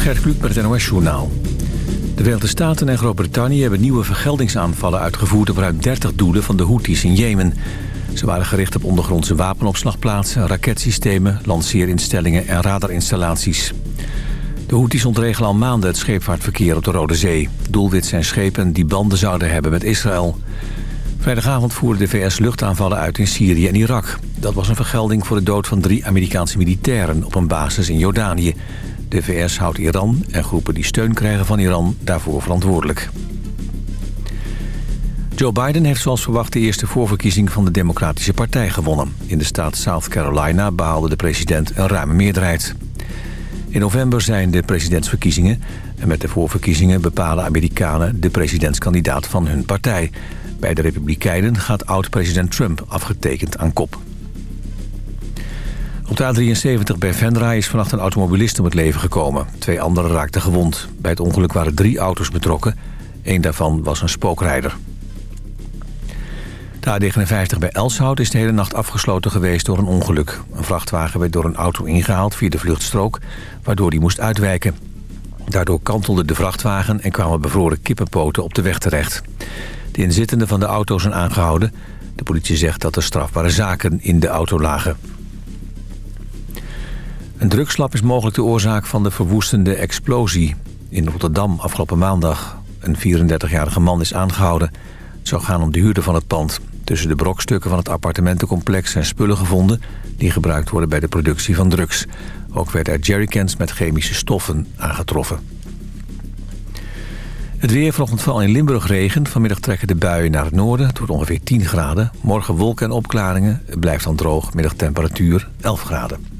Gert Kluk met het NOS Journaal. De Verenigde Staten en Groot-Brittannië hebben nieuwe vergeldingsaanvallen uitgevoerd... op ruim 30 doelen van de Houthis in Jemen. Ze waren gericht op ondergrondse wapenopslagplaatsen, raketsystemen... lanceerinstellingen en radarinstallaties. De Houthis ontregelen al maanden het scheepvaartverkeer op de Rode Zee. Doelwit zijn schepen die banden zouden hebben met Israël. Vrijdagavond voerde de VS luchtaanvallen uit in Syrië en Irak. Dat was een vergelding voor de dood van drie Amerikaanse militairen... op een basis in Jordanië. De VS houdt Iran en groepen die steun krijgen van Iran daarvoor verantwoordelijk. Joe Biden heeft zoals verwacht de eerste voorverkiezing van de Democratische Partij gewonnen. In de staat South Carolina behaalde de president een ruime meerderheid. In november zijn de presidentsverkiezingen... en met de voorverkiezingen bepalen Amerikanen de presidentskandidaat van hun partij. Bij de Republikeinen gaat oud-president Trump afgetekend aan kop. Op de A73 bij Venray is vannacht een automobilist om het leven gekomen. Twee anderen raakten gewond. Bij het ongeluk waren drie auto's betrokken. Eén daarvan was een spookrijder. De A59 bij Elshout is de hele nacht afgesloten geweest door een ongeluk. Een vrachtwagen werd door een auto ingehaald via de vluchtstrook... waardoor die moest uitwijken. Daardoor kantelde de vrachtwagen en kwamen bevroren kippenpoten op de weg terecht. De inzittenden van de auto zijn aangehouden. De politie zegt dat er strafbare zaken in de auto lagen. Een drugslab is mogelijk de oorzaak van de verwoestende explosie. In Rotterdam afgelopen maandag. Een 34-jarige man is aangehouden. Het zou gaan om de huurder van het pand. Tussen de brokstukken van het appartementencomplex zijn spullen gevonden... die gebruikt worden bij de productie van drugs. Ook werden er jerrycans met chemische stoffen aangetroffen. Het weer vanochtend vooral in Limburg regen. Vanmiddag trekken de buien naar het noorden. Het wordt ongeveer 10 graden. Morgen wolken en opklaringen. Het blijft dan droog. Middagtemperatuur 11 graden.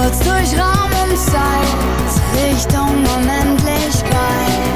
Sturz durch Raum und Zeit, Richtung Unendlichkeit.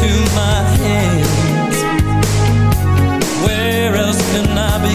To my hands. Where else can I be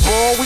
basketball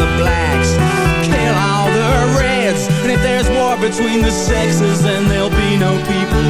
The blacks. Kill all the reds. And if there's war between the sexes, then there'll be no people